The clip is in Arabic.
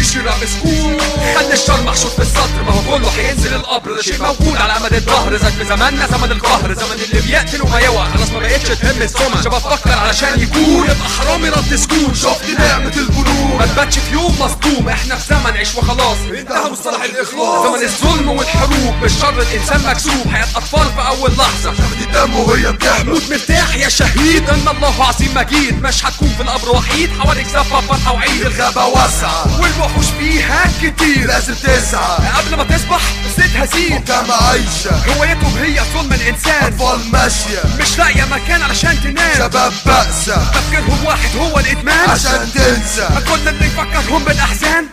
شراء مسكون. خلي الشر محشور في السطر ما هو كله هينزل القبر. ده شيء موجود على امد الظهر زاد في زماننا زمن القهر. زمن اللي بيقتل وما يوعى خلاص ما بقتش تهم السمع شباب فكر علشان يكون. يبقى حرامي رد سكون. شفت نعمة ما تباتش في يوم مصدوم. إحنا في زمن عيش وخلاص. انتهى مصطلح الإخلاص. زمن الظلم والحروب. بالشر الإنسان مكسوب. حياة أطفال في أول لحظة. شفت الدم وهي بتحمل. موت مرتاح يا شهيد. إن الله عظيم مجيد. مش هتكون في القبر وحيد. حواليك زفة فرحة وعيد. الغابة واسعة. والوحوش فيها كتير. لازم تسعى قبل ما تصبح زيتها زيد مجتمع عايشة. هوايتهم هي ظلم الإنسان. أطفال ماشية. مش لاقية مكان علشان تنام. شباب بأسة. تفكيرهم عشان تنسى. كل اللي يفكرهم بالاحزان